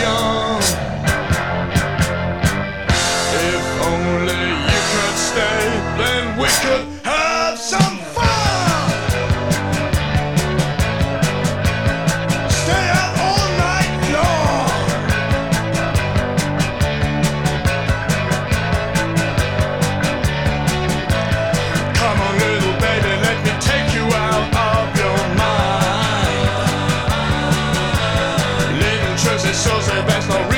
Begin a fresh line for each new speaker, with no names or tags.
If only you could stay, then we could. the best, no